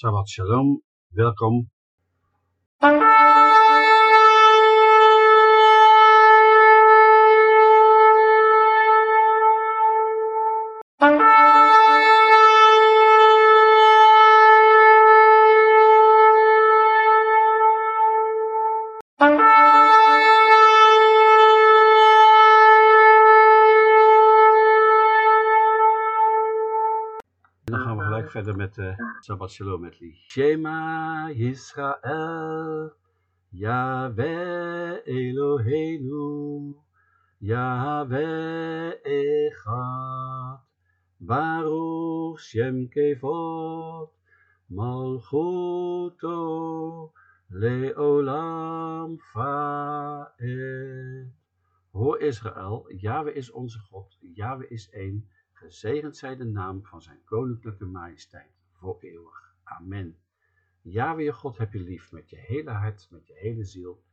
Shabbat Shalom, welkom. Met de Shabbat Shalom met. Shema Yisrael, Yahweh Eloheinu, Yahweh Echad, Baruch Shem Kevod, Malchuto, Leolam Faed. Hoor Israël, Yahweh is onze God, Yahweh is één. Gezegend zij de naam van zijn koninklijke majesteit. Yahweh je God heb je lief met je hele hart, met je hele ziel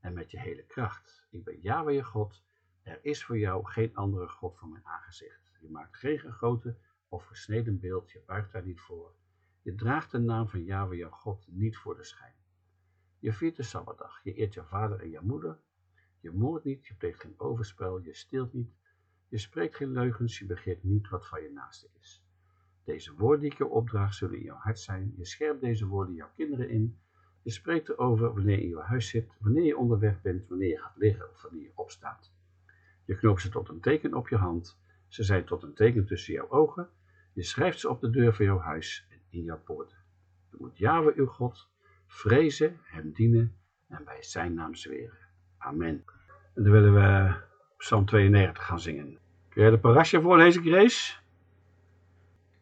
en met je hele kracht. Ik ben Yahweh je God. Er is voor jou geen andere God voor mijn aangezicht. Je maakt geen gegoten of gesneden beeld, je buigt daar niet voor. Je draagt de naam van Yahweh je God niet voor de schijn. Je viert de Sabbatdag, je eert je vader en je moeder. Je moordt niet, je pleegt geen overspel, je steelt niet, je spreekt geen leugens, je begeert niet wat van je naaste is. Deze woorden die ik je opdraag zullen in jouw hart zijn. Je scherpt deze woorden jouw kinderen in. Je spreekt erover wanneer je in jouw huis zit, wanneer je onderweg bent, wanneer je gaat liggen of wanneer je opstaat. Je knoopt ze tot een teken op je hand. Ze zijn tot een teken tussen jouw ogen. Je schrijft ze op de deur van jouw huis en in jouw poorten. Je moet Yahweh uw God vrezen, hem dienen en bij zijn naam zweren. Amen. En dan willen we Psalm 92 gaan zingen. Kun jij de parasha voorlezen, Grace?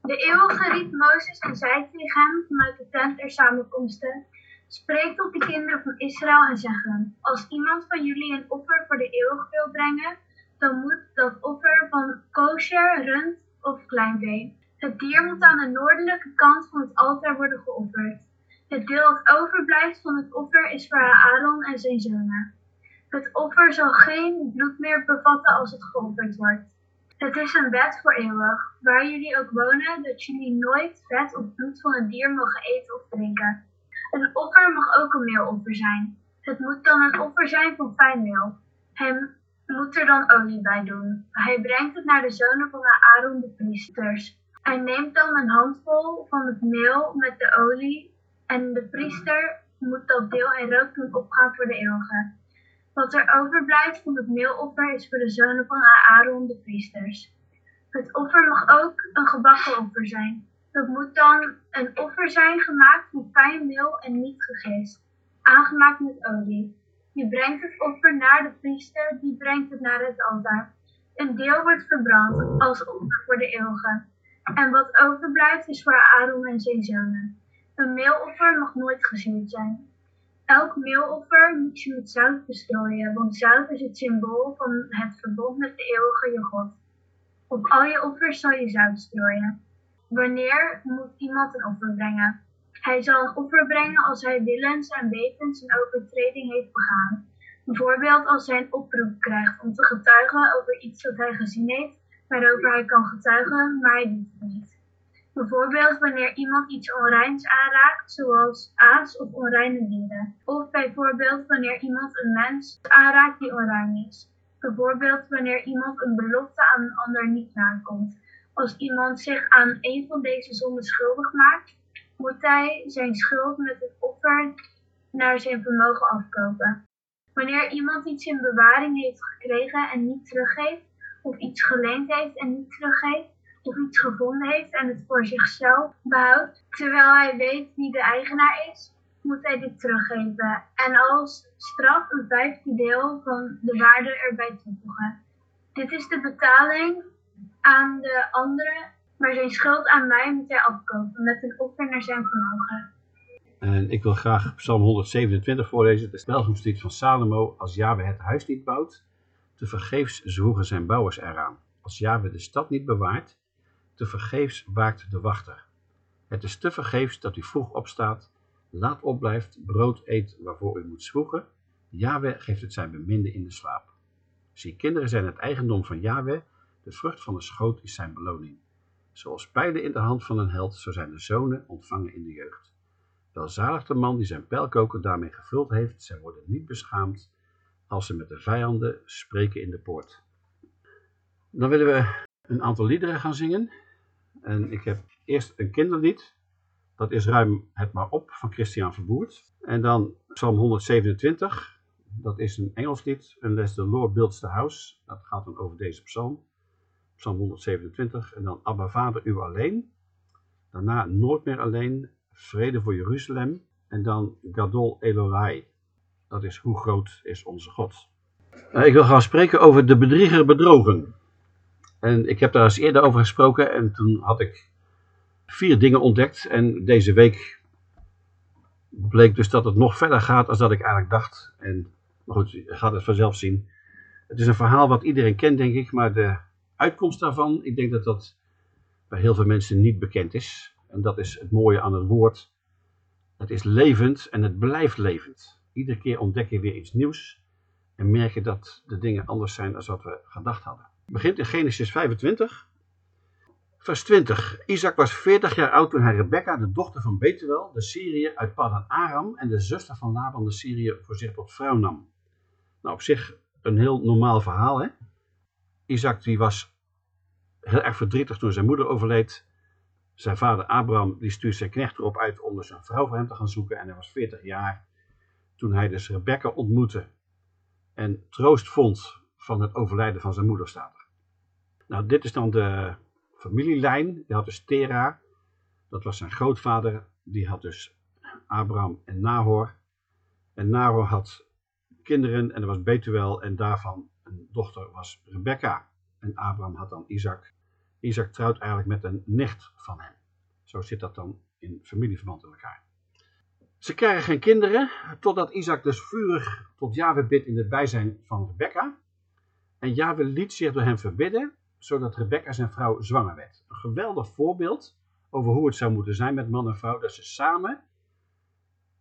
De eeuwige riep Mozes en zei tegen hem vanuit de tent der samenkomsten, Spreek tot de kinderen van Israël en zeg hen, als iemand van jullie een offer voor de eeuwig wil brengen, dan moet dat offer van kosher, rund of kleinvee. Het dier moet aan de noordelijke kant van het altaar worden geofferd. Het deel dat overblijft van het offer is voor Aaron en zijn zonen. Het offer zal geen bloed meer bevatten als het geofferd wordt. Het is een wet voor eeuwig, waar jullie ook wonen, dat jullie nooit vet of bloed van een dier mogen eten of drinken. Een offer mag ook een meeloffer zijn. Het moet dan een offer zijn van fijn meel. Hij moet er dan olie bij doen. Hij brengt het naar de zonen van Aaron de priesters. Hij neemt dan een handvol van het meel met de olie en de priester moet dat deel in rook doen opgaan voor de eeuwige. Wat er overblijft van het meeloffer is voor de zonen van Aaron de priesters. Het offer mag ook een gebakken offer zijn. Het moet dan een offer zijn gemaakt van fijn meel en niet gegist, aangemaakt met olie. Je brengt het offer naar de priester, die brengt het naar het altaar. Een deel wordt verbrand als offer voor de eeuwige. En wat overblijft is voor Aaron en zijn zonen. Een meeloffer mag nooit gezuurd zijn. Elk meeloffer moet je met zout bestrooien, want zout is het symbool van het verbond met de eeuwige je God. Op al je offers zal je zout strooien. Wanneer moet iemand een offer brengen? Hij zal een offer brengen als hij willens en wetens een overtreding heeft begaan. Bijvoorbeeld als hij een oproep krijgt om te getuigen over iets wat hij gezien heeft, waarover hij kan getuigen, maar hij doet het niet. Bijvoorbeeld wanneer iemand iets onreins aanraakt, zoals aas of onreine dieren. Of bijvoorbeeld wanneer iemand een mens aanraakt die onrein is. Bijvoorbeeld wanneer iemand een belofte aan een ander niet nakomt. Als iemand zich aan een van deze zonden schuldig maakt, moet hij zijn schuld met het offer naar zijn vermogen afkopen. Wanneer iemand iets in bewaring heeft gekregen en niet teruggeeft, of iets geleend heeft en niet teruggeeft, of iets gevonden heeft en het voor zichzelf behoudt, terwijl hij weet wie de eigenaar is, moet hij dit teruggeven en als straf een vijfde deel van de waarde erbij toevoegen. Dit is de betaling aan de andere, maar zijn schuld aan mij moet hij afkopen met een offer naar zijn vermogen. En ik wil graag Psalm 127 voorlezen, de pelgrimslied van Salomo. Als Yahweh het huis niet bouwt, te vergeefs zwoegen zijn bouwers eraan. Als Yahweh de stad niet bewaart, te vergeefs waakt de wachter. Het is te vergeefs dat u vroeg opstaat, laat opblijft, brood eet waarvoor u moet zwoegen. Yahweh geeft het zijn beminde in de slaap. Zie, kinderen zijn het eigendom van Yahweh, de vrucht van de schoot is zijn beloning. Zoals pijlen in de hand van een held, zo zijn de zonen ontvangen in de jeugd. Welzalig de man die zijn pijlkoker daarmee gevuld heeft, zij worden niet beschaamd als ze met de vijanden spreken in de poort. Dan willen we een aantal liederen gaan zingen. En ik heb eerst een kinderlied. Dat is Ruim het maar op van Christian Verboert. En dan Psalm 127. Dat is een Engels lied. Unless the Lord builds the house. Dat gaat dan over deze psalm. Psalm 127. En dan Abba Vader u alleen. Daarna Nooit meer alleen. Vrede voor Jeruzalem. En dan Gadol Eloi. Dat is hoe groot is onze God. Uh, ik wil gaan spreken over de bedrieger bedrogen. En ik heb daar eens eerder over gesproken en toen had ik vier dingen ontdekt. En deze week bleek dus dat het nog verder gaat dan dat ik eigenlijk dacht. En, maar goed, je gaat het vanzelf zien. Het is een verhaal wat iedereen kent, denk ik. Maar de uitkomst daarvan, ik denk dat dat bij heel veel mensen niet bekend is. En dat is het mooie aan het woord. Het is levend en het blijft levend. Iedere keer ontdek je weer iets nieuws. En merk je dat de dingen anders zijn dan wat we gedacht hadden begint in Genesis 25, vers 20. Isaac was 40 jaar oud toen hij Rebecca, de dochter van Betuel, de Syriër uit Padan Aram en de zuster van Laban, de Syriër, voor zich tot vrouw nam. Nou, op zich een heel normaal verhaal, hè? Isaac die was heel erg verdrietig toen zijn moeder overleed. Zijn vader Abraham die stuurde zijn knecht erop uit om dus een vrouw voor hem te gaan zoeken. En hij was 40 jaar toen hij dus Rebecca ontmoette en troost vond van het overlijden van zijn moeder staat nou, dit is dan de familielijn. Die had dus Tera, dat was zijn grootvader. Die had dus Abraham en Nahor. En Nahor had kinderen en er was Betuel en daarvan een dochter was Rebecca. En Abraham had dan Isaac. Isaac trouwt eigenlijk met een nicht van hem. Zo zit dat dan in familieverband in elkaar. Ze krijgen geen kinderen, totdat Isaac dus vurig tot Jahwe bidt in het bijzijn van Rebecca. En Jahwe liet zich door hem verbidden zodat Rebecca zijn vrouw zwanger werd. Een geweldig voorbeeld over hoe het zou moeten zijn met man en vrouw, dat ze samen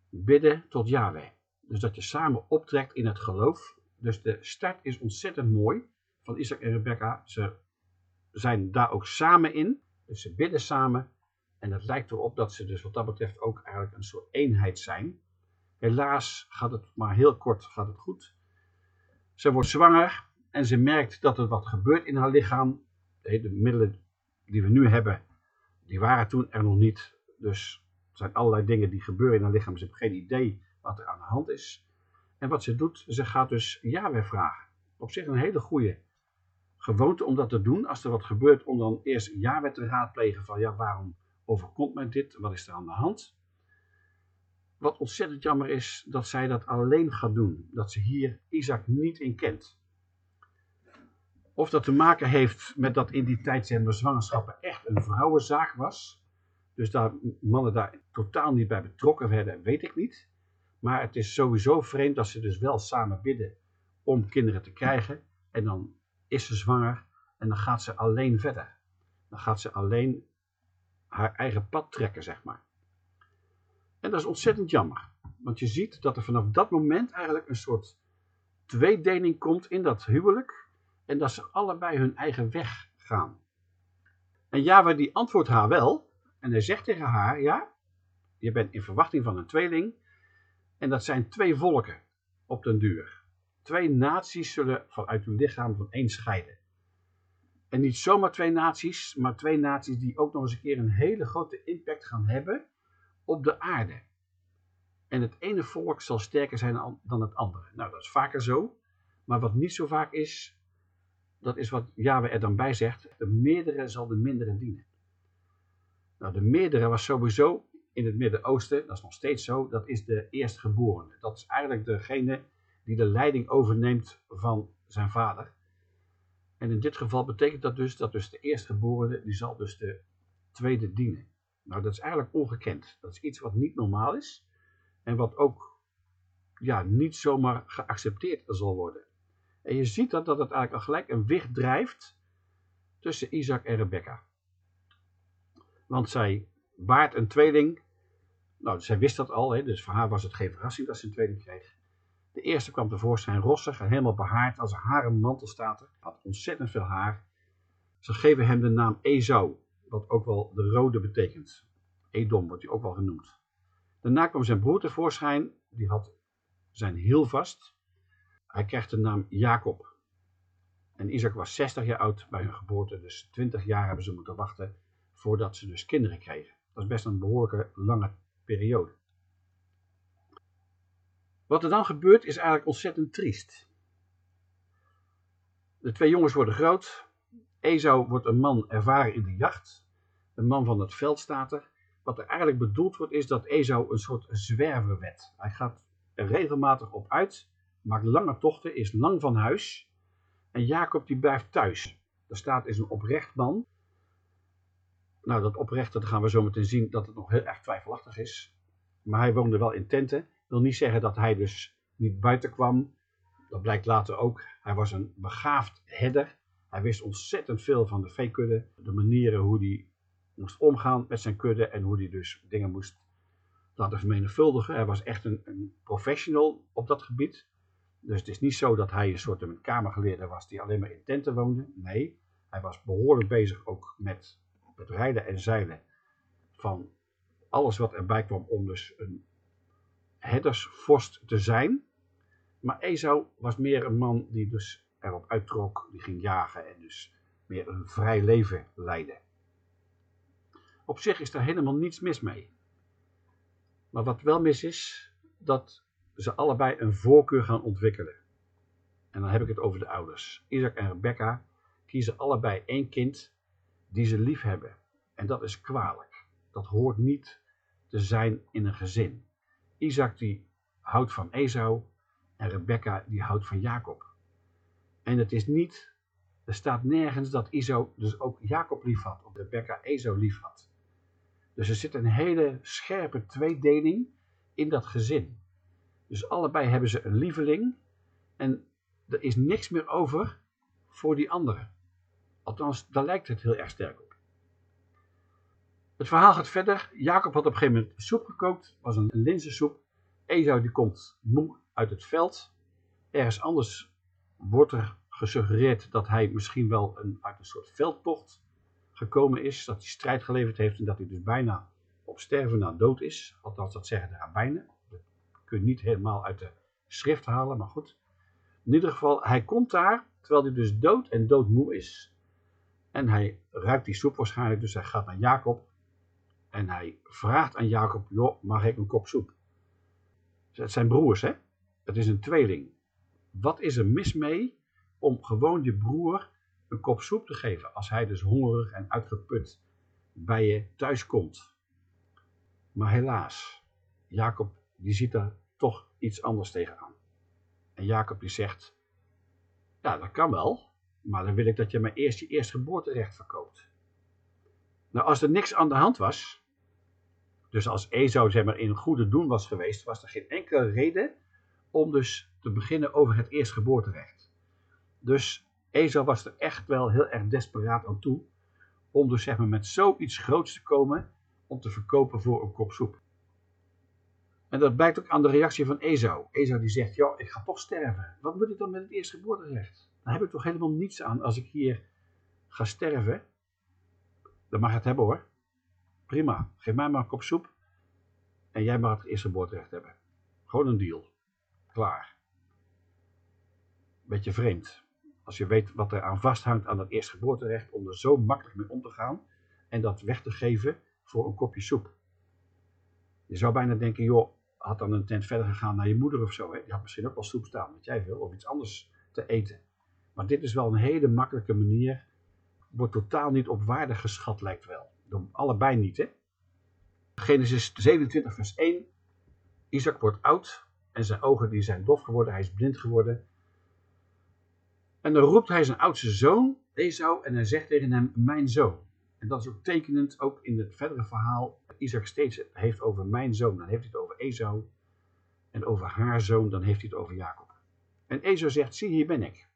bidden tot Yahweh. Dus dat je samen optrekt in het geloof. Dus de start is ontzettend mooi van Isaac en Rebecca. Ze zijn daar ook samen in. Dus ze bidden samen. En het lijkt erop dat ze dus wat dat betreft ook eigenlijk een soort eenheid zijn. Helaas gaat het maar heel kort gaat het goed. Ze wordt zwanger en ze merkt dat er wat gebeurt in haar lichaam. De middelen die we nu hebben, die waren toen er nog niet. Dus er zijn allerlei dingen die gebeuren in haar lichaam. Ze heeft geen idee wat er aan de hand is. En wat ze doet, ze gaat dus Yahweh vragen. Op zich een hele goede gewoonte om dat te doen. Als er wat gebeurt, om dan eerst Yahweh te raadplegen van ja, waarom overkomt mij dit? Wat is er aan de hand? Wat ontzettend jammer is dat zij dat alleen gaat doen. Dat ze hier Isaac niet in kent. Of dat te maken heeft met dat in die tijd zijn zwangerschappen echt een vrouwenzaak was. Dus dat mannen daar totaal niet bij betrokken werden, weet ik niet. Maar het is sowieso vreemd dat ze dus wel samen bidden om kinderen te krijgen. En dan is ze zwanger en dan gaat ze alleen verder. Dan gaat ze alleen haar eigen pad trekken, zeg maar. En dat is ontzettend jammer. Want je ziet dat er vanaf dat moment eigenlijk een soort tweedeling komt in dat huwelijk. En dat ze allebei hun eigen weg gaan. En Java die antwoordt haar wel. En hij zegt tegen haar, ja, je bent in verwachting van een tweeling. En dat zijn twee volken op den duur. Twee naties zullen vanuit uw lichaam van één scheiden. En niet zomaar twee naties, maar twee naties die ook nog eens een keer een hele grote impact gaan hebben op de aarde. En het ene volk zal sterker zijn dan het andere. Nou, dat is vaker zo. Maar wat niet zo vaak is, dat is wat Yahweh er dan bij zegt, de meerdere zal de mindere dienen. Nou, de meerdere was sowieso in het Midden-Oosten, dat is nog steeds zo, dat is de eerstgeborene. Dat is eigenlijk degene die de leiding overneemt van zijn vader. En in dit geval betekent dat dus dat dus de eerstgeborene, die zal dus de tweede dienen. Nou, dat is eigenlijk ongekend. Dat is iets wat niet normaal is en wat ook ja, niet zomaar geaccepteerd zal worden. En je ziet dat, dat het eigenlijk al gelijk een wicht drijft tussen Isaac en Rebecca. Want zij baart een tweeling. Nou, zij wist dat al, hè, dus voor haar was het geen verrassing dat ze een tweeling kreeg. De eerste kwam tevoorschijn rossig en helemaal behaard als een haren mantel staat er. Had ontzettend veel haar. Ze geven hem de naam Esau. wat ook wel de rode betekent. Edom wordt hij ook wel genoemd. Daarna kwam zijn broer tevoorschijn, die had zijn hiel vast. Hij krijgt de naam Jacob. En Isaac was 60 jaar oud bij hun geboorte, dus 20 jaar hebben ze moeten wachten voordat ze dus kinderen kregen. Dat is best een behoorlijke lange periode. Wat er dan gebeurt is eigenlijk ontzettend triest. De twee jongens worden groot. Esau wordt een man ervaren in de jacht. Een man van het veld staat er. Wat er eigenlijk bedoeld wordt is dat Esau een soort zwerver werd. Hij gaat er regelmatig op uit, maakt lange tochten, is lang van huis. En Jacob die blijft thuis. Er staat is een oprecht man. Nou, dat oprechte, gaan we zo meteen zien dat het nog heel erg twijfelachtig is. Maar hij woonde wel in tenten. wil niet zeggen dat hij dus niet buiten kwam. Dat blijkt later ook. Hij was een begaafd herder. Hij wist ontzettend veel van de veekudde. De manieren hoe hij moest omgaan met zijn kudde. En hoe hij dus dingen moest laten vermenigvuldigen. Hij was echt een, een professional op dat gebied. Dus het is niet zo dat hij een soort een kamergeleerde was die alleen maar in tenten woonde. Nee, hij was behoorlijk bezig ook met het rijden en zeilen van alles wat erbij kwam om dus een herdersvorst te zijn. Maar Esau was meer een man die dus erop uittrok, die ging jagen en dus meer een vrij leven leidde. Op zich is er helemaal niets mis mee. Maar wat wel mis is, dat ze allebei een voorkeur gaan ontwikkelen. En dan heb ik het over de ouders. Isaac en Rebecca kiezen allebei één kind die ze lief hebben. En dat is kwalijk. Dat hoort niet te zijn in een gezin. Isaac die houdt van Esau en Rebecca die houdt van Jacob. En het is niet, er staat nergens dat Esau dus ook Jacob lief had, of Rebecca Esau lief had. Dus er zit een hele scherpe tweedeling in dat gezin. Dus allebei hebben ze een lieveling en er is niks meer over voor die andere. Althans, daar lijkt het heel erg sterk op. Het verhaal gaat verder. Jacob had op een gegeven moment soep gekookt. was een linzensoep. Esau die komt moe uit het veld. Ergens anders wordt er gesuggereerd dat hij misschien wel een, uit een soort veldtocht gekomen is. Dat hij strijd geleverd heeft en dat hij dus bijna op sterven na dood is. Althans, dat zeggen de rabbijnen. Dat kun je niet helemaal uit de schrift halen, maar goed. In ieder geval, hij komt daar terwijl hij dus dood en doodmoe is. En hij ruikt die soep waarschijnlijk, dus hij gaat naar Jacob. En hij vraagt aan Jacob, joh, mag ik een kop soep? Het zijn broers, hè? Het is een tweeling. Wat is er mis mee om gewoon je broer een kop soep te geven als hij dus hongerig en uitgeput bij je thuis komt? Maar helaas, Jacob die ziet er toch iets anders tegenaan. En Jacob die zegt, ja dat kan wel, maar dan wil ik dat je mij eerst je eerstgeboorterecht verkoopt. Nou, als er niks aan de hand was, dus als Esau zeg maar, in goede doen was geweest, was er geen enkele reden om dus te beginnen over het eerstgeboorterecht. Dus Esau was er echt wel heel erg desperaat aan toe, om dus zeg maar, met zoiets groots te komen om te verkopen voor een kop soep. En dat blijkt ook aan de reactie van Esau. Esau die zegt, ja, ik ga toch sterven. Wat moet ik dan met het eerstgeboorterecht? Dan heb ik toch helemaal niets aan als ik hier ga sterven. Dan mag het hebben hoor. Prima, geef mij maar een kop soep. En jij mag het eerstgeboorterecht hebben. Gewoon een deal. Klaar. Beetje vreemd. Als je weet wat er aan vasthangt aan dat eerstgeboorterecht, om er zo makkelijk mee om te gaan en dat weg te geven voor een kopje soep. Je zou bijna denken, joh, had dan een tent verder gegaan naar je moeder of zo. Die had misschien ook wel soep staan, wat jij wil, of iets anders te eten. Maar dit is wel een hele makkelijke manier. Wordt totaal niet op waarde geschat, lijkt wel. Door allebei niet, hè. Genesis 27 vers 1. Isaac wordt oud en zijn ogen die zijn dof geworden. Hij is blind geworden. En dan roept hij zijn oudste zoon, Esau, en hij zegt tegen hem, mijn zoon. En dat is ook tekenend, ook in het verdere verhaal. Isaac steeds heeft over mijn zoon, dan heeft hij het over Esau. En over haar zoon, dan heeft hij het over Jacob. En Esau zegt, zie hier ben ik.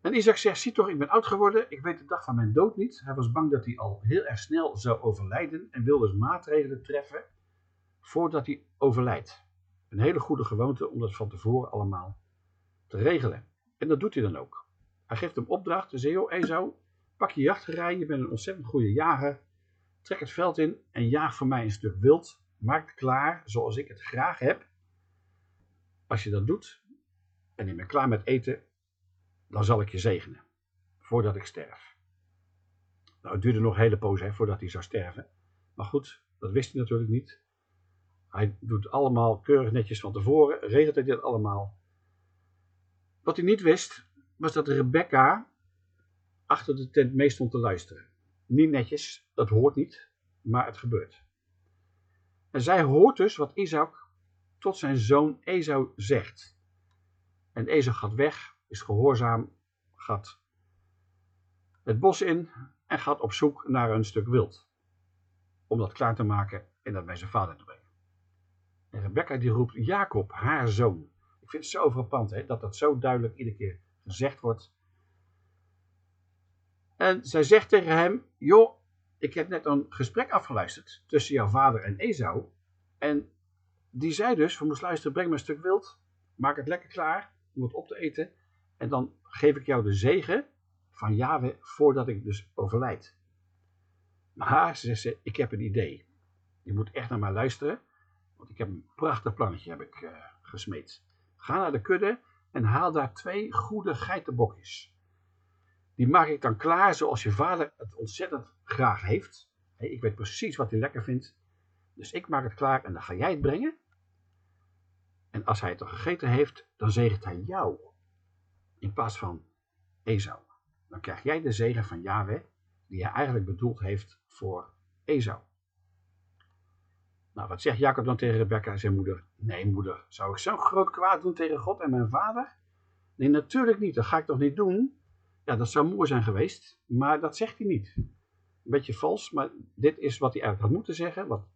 En Isaac zegt, zie toch, ik ben oud geworden, ik weet de dag van mijn dood niet. Hij was bang dat hij al heel erg snel zou overlijden en wilde dus maatregelen treffen voordat hij overlijdt. Een hele goede gewoonte om dat van tevoren allemaal te regelen. En dat doet hij dan ook. Hij geeft hem opdracht, zei, joh, Esau, pak je jachtgerij, je bent een ontzettend goede jager. Trek het veld in en jaag voor mij een stuk wild. Maak het klaar zoals ik het graag heb. Als je dat doet en je bent klaar met eten, dan zal ik je zegenen. Voordat ik sterf. Nou, het duurde nog een hele poos hè, voordat hij zou sterven. Maar goed, dat wist hij natuurlijk niet. Hij doet allemaal keurig netjes van tevoren, regelt hij dit allemaal. Wat hij niet wist, was dat Rebecca achter de tent mee stond te luisteren. Niet netjes, dat hoort niet, maar het gebeurt. En zij hoort dus wat Isaac tot zijn zoon Esau zegt. En Esau gaat weg, is gehoorzaam, gaat het bos in en gaat op zoek naar een stuk wild. Om dat klaar te maken en dat bij zijn vader te brengen. En Rebecca die roept Jacob, haar zoon. Ik vind het zo frappant hè, dat dat zo duidelijk iedere keer gezegd wordt. En zij zegt tegen hem, joh, ik heb net een gesprek afgeluisterd tussen jouw vader en Esau. En die zei dus, we moest luisteren, breng me een stuk wild, maak het lekker klaar om het op te eten. En dan geef ik jou de zegen van Yahweh voordat ik dus overlijd. Maar, ze zegt ik heb een idee. Je moet echt naar mij luisteren, want ik heb een prachtig plannetje heb ik, uh, gesmeed. Ga naar de kudde en haal daar twee goede geitenbokjes. Die maak ik dan klaar zoals je vader het ontzettend graag heeft. ik weet precies wat hij lekker vindt. Dus ik maak het klaar en dan ga jij het brengen. En als hij het dan gegeten heeft, dan zegent hij jou. In plaats van Esau. Dan krijg jij de zegen van Yahweh, die hij eigenlijk bedoeld heeft voor Esau. Nou, wat zegt Jacob dan tegen Rebecca, zijn moeder? Nee, moeder, zou ik zo'n groot kwaad doen tegen God en mijn vader? Nee, natuurlijk niet, dat ga ik toch niet doen? Ja, dat zou mooi zijn geweest, maar dat zegt hij niet. Een beetje vals, maar dit is wat hij eigenlijk had moeten zeggen, wat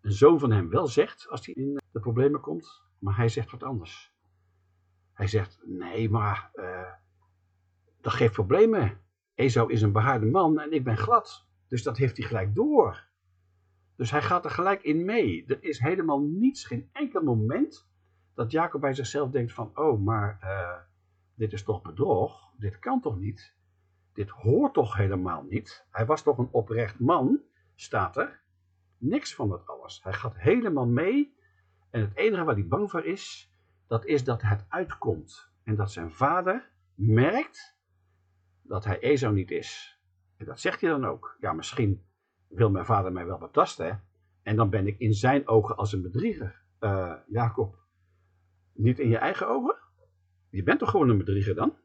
een zoon van hem wel zegt als hij in de problemen komt, maar hij zegt wat anders. Hij zegt, nee, maar uh, dat geeft problemen. Esau is een behaarde man en ik ben glad. Dus dat heeft hij gelijk door. Dus hij gaat er gelijk in mee. Er is helemaal niets, geen enkel moment dat Jacob bij zichzelf denkt van, oh, maar uh, dit is toch bedrog? Dit kan toch niet? Dit hoort toch helemaal niet? Hij was toch een oprecht man, staat er. Niks van dat alles. Hij gaat helemaal mee. En het enige waar hij bang voor is, dat is dat het uitkomt. En dat zijn vader merkt dat hij Esau niet is. En dat zegt hij dan ook. Ja, misschien wil mijn vader mij wel betasten. En dan ben ik in zijn ogen als een bedrieger. Uh, Jacob, niet in je eigen ogen? Je bent toch gewoon een bedrieger dan?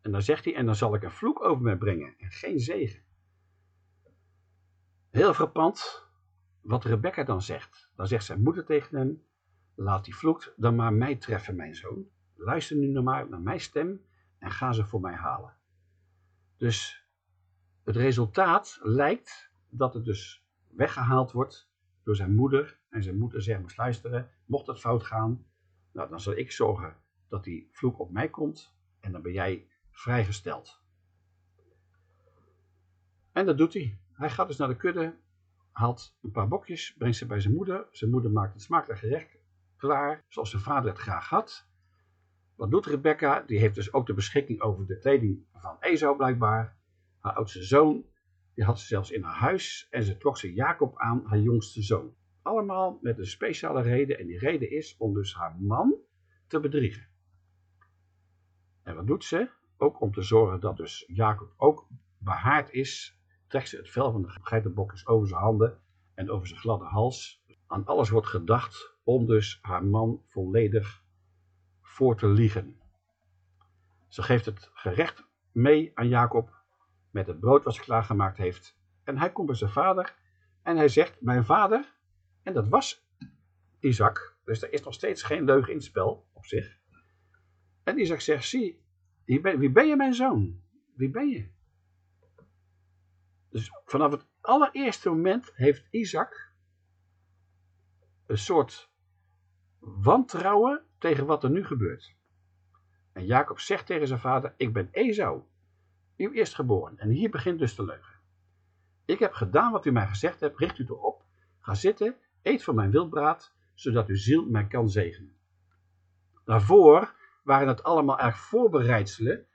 En dan zegt hij, en dan zal ik een vloek over mij brengen en geen zegen. Heel frappant wat Rebecca dan zegt. Dan zegt zijn moeder tegen hem, laat die vloek dan maar mij treffen, mijn zoon. Luister nu maar, naar mijn stem en ga ze voor mij halen. Dus het resultaat lijkt dat het dus weggehaald wordt door zijn moeder. En zijn moeder zegt, moest luisteren, mocht het fout gaan, nou, dan zal ik zorgen dat die vloek op mij komt en dan ben jij vrijgesteld. En dat doet hij. Hij gaat dus naar de kudde, haalt een paar bokjes, brengt ze bij zijn moeder. Zijn moeder maakt het smakelijk gerecht klaar, zoals zijn vader het graag had. Wat doet Rebecca? Die heeft dus ook de beschikking over de kleding van Esau blijkbaar. Haar oudste zoon, die had ze zelfs in haar huis en ze trok ze Jacob aan, haar jongste zoon. Allemaal met een speciale reden en die reden is om dus haar man te bedriegen. En wat doet ze? Ook om te zorgen dat dus Jacob ook behaard is, trekt ze het vel van de geitenbokjes over zijn handen en over zijn gladde hals. Aan alles wordt gedacht om dus haar man volledig voor te liegen. Ze geeft het gerecht mee aan Jacob met het brood wat ze klaargemaakt heeft. En hij komt bij zijn vader en hij zegt, mijn vader, en dat was Isaac, dus er is nog steeds geen leugen in het spel op zich. En Isaac zegt, zie, wie ben je mijn zoon? Wie ben je? Dus vanaf het allereerste moment heeft Isaac een soort wantrouwen tegen wat er nu gebeurt. En Jacob zegt tegen zijn vader, ik ben Esau, uw eerstgeboren. En hier begint dus de leugen. Ik heb gedaan wat u mij gezegd hebt, richt u erop, ga zitten, eet van mijn wildbraad, zodat uw ziel mij kan zegenen. Daarvoor waren het allemaal erg voorbereidselen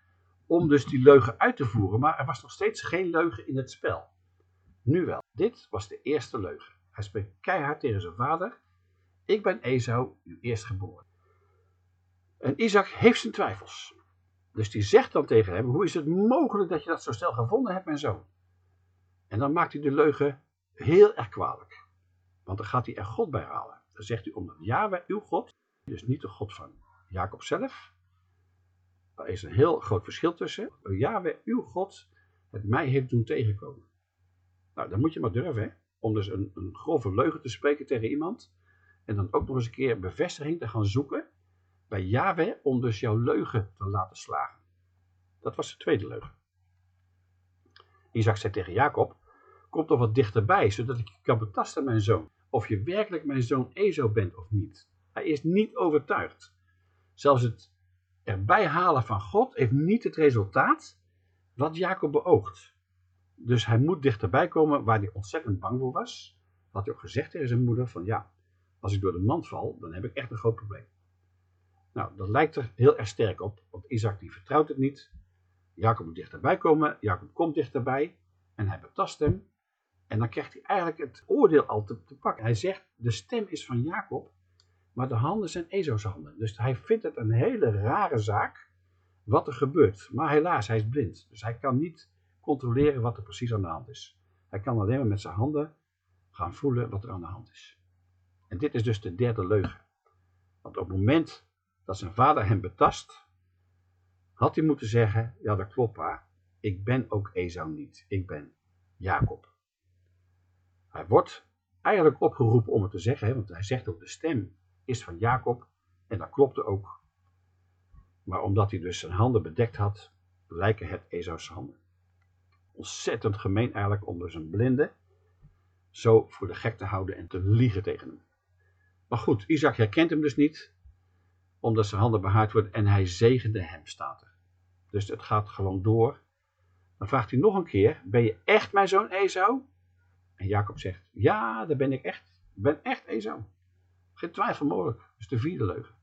om dus die leugen uit te voeren, maar er was nog steeds geen leugen in het spel. Nu wel. Dit was de eerste leugen. Hij spreekt keihard tegen zijn vader. Ik ben Esau, uw eerstgeboren. En Isaac heeft zijn twijfels. Dus die zegt dan tegen hem, hoe is het mogelijk dat je dat zo snel gevonden hebt, mijn zoon? En dan maakt hij de leugen heel erg kwalijk. Want dan gaat hij er God bij halen. Dan zegt hij, omdat Yahweh, uw God, dus niet de God van Jacob zelf. Daar is een heel groot verschil tussen. Yahweh, uw God, het mij heeft doen tegenkomen. Nou, dan moet je maar durven, hè? om dus een, een grove leugen te spreken tegen iemand. En dan ook nog eens een keer bevestiging te gaan zoeken bij Yahweh om dus jouw leugen te laten slagen. Dat was de tweede leugen. Isaac zei tegen Jacob, kom toch wat dichterbij, zodat ik je kan betasten, mijn zoon, of je werkelijk mijn zoon Ezo bent of niet. Hij is niet overtuigd. Zelfs het erbij halen van God heeft niet het resultaat wat Jacob beoogt. Dus hij moet dichterbij komen waar hij ontzettend bang voor was. Had hij ook gezegd tegen zijn moeder van ja, als ik door de mand val, dan heb ik echt een groot probleem. Nou, dat lijkt er heel erg sterk op, want Isaac die vertrouwt het niet. Jacob moet dichterbij komen, Jacob komt dichterbij en hij betast hem. En dan krijgt hij eigenlijk het oordeel al te pakken. Hij zegt, de stem is van Jacob, maar de handen zijn Ezo's handen. Dus hij vindt het een hele rare zaak wat er gebeurt. Maar helaas, hij is blind. Dus hij kan niet controleren wat er precies aan de hand is. Hij kan alleen maar met zijn handen gaan voelen wat er aan de hand is. En dit is dus de derde leugen. Want op het moment dat zijn vader hem betast, had hij moeten zeggen, ja dat klopt pa, ik ben ook Esau niet, ik ben Jacob. Hij wordt eigenlijk opgeroepen om het te zeggen, want hij zegt ook de stem is van Jacob en dat klopte ook. Maar omdat hij dus zijn handen bedekt had, lijken het Esau's handen. Ontzettend gemeen eigenlijk om dus een blinde zo voor de gek te houden en te liegen tegen hem. Maar goed, Isaac herkent hem dus niet, omdat zijn handen behaard worden en hij zegende hem, staat er. Dus het gaat gewoon door. Dan vraagt hij nog een keer, ben je echt mijn zoon Esau? En Jacob zegt, ja, dat ben ik echt. Ik ben echt Esau. Geen twijfel mogelijk. Dat is de vierde leugen.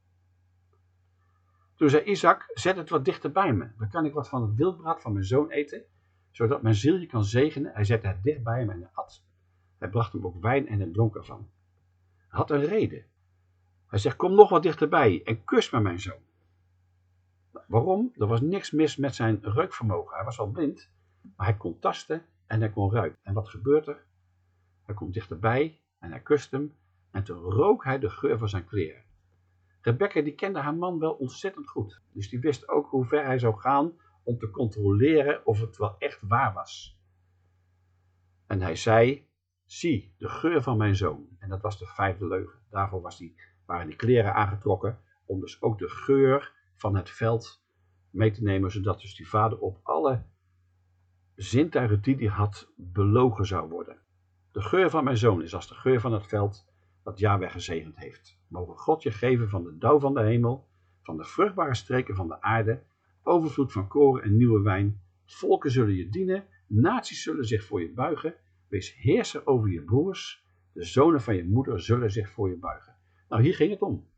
Toen zei Isaac, zet het wat dichter bij me. Dan kan ik wat van het wildbraad van mijn zoon eten, zodat mijn ziel je kan zegenen. Hij zette het dicht bij me en at. Hij bracht hem ook wijn en hij dronk ervan. Hij had een reden. Hij zegt, kom nog wat dichterbij en kus me mijn zoon. Waarom? Er was niks mis met zijn reukvermogen. Hij was al blind, maar hij kon tasten en hij kon ruiken. En wat gebeurt er? Hij komt dichterbij en hij kust hem en toen rook hij de geur van zijn kleren. Rebecca die kende haar man wel ontzettend goed, dus die wist ook hoe ver hij zou gaan om te controleren of het wel echt waar was. En hij zei, zie, de geur van mijn zoon. En dat was de vijfde leugen. Daarvoor was die, waren die kleren aangetrokken, om dus ook de geur van het veld mee te nemen, zodat dus die vader op alle zintuigen die hij had belogen zou worden. De geur van mijn zoon is als de geur van het veld dat Yahweh gezegend heeft. Mogen God je geven van de dauw van de hemel, van de vruchtbare streken van de aarde, overvloed van koren en nieuwe wijn. Volken zullen je dienen, naties zullen zich voor je buigen, wees heerser over je broers, de zonen van je moeder zullen zich voor je buigen. Nou, hier ging het om.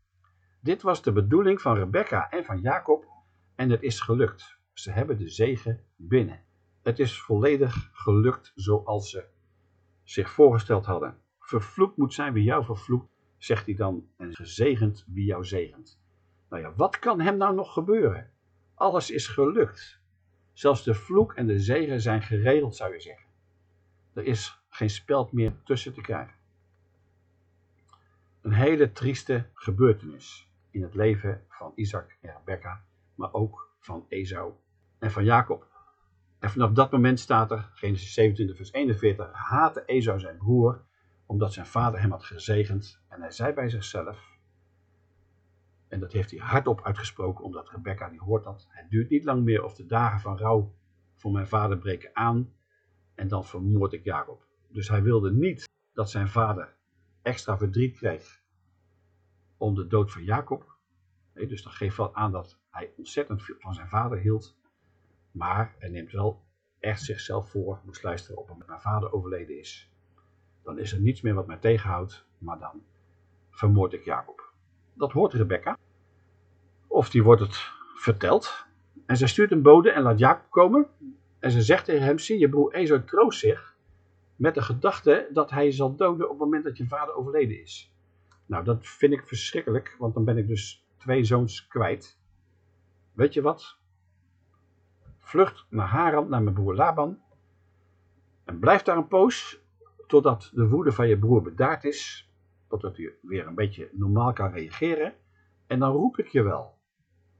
Dit was de bedoeling van Rebecca en van Jacob en het is gelukt. Ze hebben de zegen binnen. Het is volledig gelukt zoals ze zich voorgesteld hadden. Vervloekt moet zijn wie jou vervloekt, zegt hij dan, en gezegend wie jou zegent. Nou ja, wat kan hem nou nog gebeuren? Alles is gelukt. Zelfs de vloek en de zegen zijn geregeld, zou je zeggen. Er is geen speld meer tussen te krijgen. Een hele trieste gebeurtenis in het leven van Isaac en Rebecca, maar ook van Esau en van Jacob. En vanaf dat moment staat er, Genesis 27 vers 41, haatte Esau zijn broer, omdat zijn vader hem had gezegend. En hij zei bij zichzelf, en dat heeft hij hardop uitgesproken, omdat Rebecca die hoort dat, het duurt niet lang meer of de dagen van rouw voor mijn vader breken aan, en dan vermoord ik Jacob. Dus hij wilde niet dat zijn vader extra verdriet kreeg om de dood van Jacob. Dus dat geeft wel aan dat hij ontzettend veel van zijn vader hield. Maar hij neemt wel echt zichzelf voor, moest luisteren op omdat mijn vader overleden is. Dan is er niets meer wat mij tegenhoudt, maar dan vermoord ik Jacob. Dat hoort Rebecca. Of die wordt het verteld. En zij stuurt een bode en laat Jacob komen. En ze zegt tegen hem, zie je broer Ezo troost zich met de gedachte dat hij zal doden op het moment dat je vader overleden is. Nou, dat vind ik verschrikkelijk, want dan ben ik dus twee zoons kwijt. Weet je wat? Vlucht naar Haran, naar mijn broer Laban. En blijf daar een poos, totdat de woede van je broer bedaard is. Totdat hij weer een beetje normaal kan reageren. En dan roep ik je wel.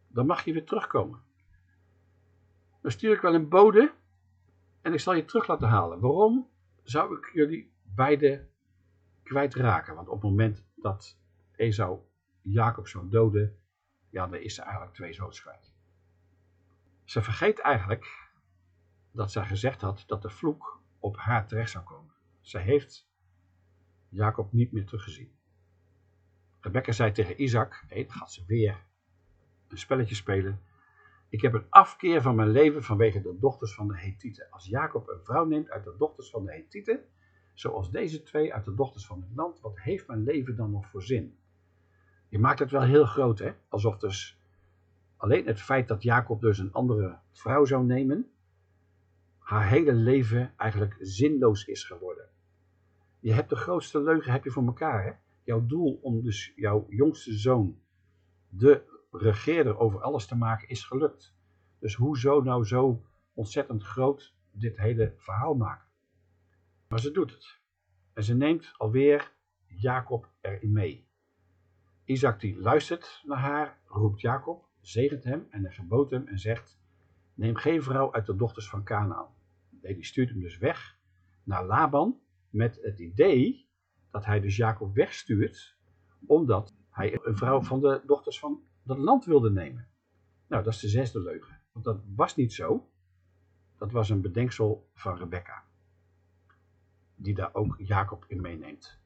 Dan mag je weer terugkomen. Dan stuur ik wel een bode en ik zal je terug laten halen. Waarom zou ik jullie beide kwijtraken? Want op het moment dat Esau Jacob zou doden, ja, dan is ze eigenlijk twee zoons kwijt. Ze vergeet eigenlijk dat zij gezegd had dat de vloek op haar terecht zou komen. Zij heeft Jacob niet meer teruggezien. Rebecca zei tegen Isaac, hé, dan gaat ze weer een spelletje spelen. Ik heb een afkeer van mijn leven vanwege de dochters van de Hethieten. Als Jacob een vrouw neemt uit de dochters van de Hethieten, zoals deze twee uit de dochters van het land, wat heeft mijn leven dan nog voor zin? Je maakt het wel heel groot, hè? Alsof dus alleen het feit dat Jacob dus een andere vrouw zou nemen, haar hele leven eigenlijk zinloos is geworden. Je hebt de grootste leugen heb je voor elkaar, hè? Jouw doel om dus jouw jongste zoon de regeerder over alles te maken is gelukt. Dus hoezo nou zo ontzettend groot dit hele verhaal maken? Maar ze doet het. En ze neemt alweer Jacob erin mee. Isaac die luistert naar haar, roept Jacob, zegent hem en hij gebood hem en zegt, neem geen vrouw uit de dochters van Canaan. Nee, die stuurt hem dus weg naar Laban met het idee dat hij dus Jacob wegstuurt, omdat hij een vrouw van de dochters van dat land wilde nemen. Nou, dat is de zesde leugen. Want dat was niet zo. Dat was een bedenksel van Rebecca. Die daar ook Jacob in meeneemt.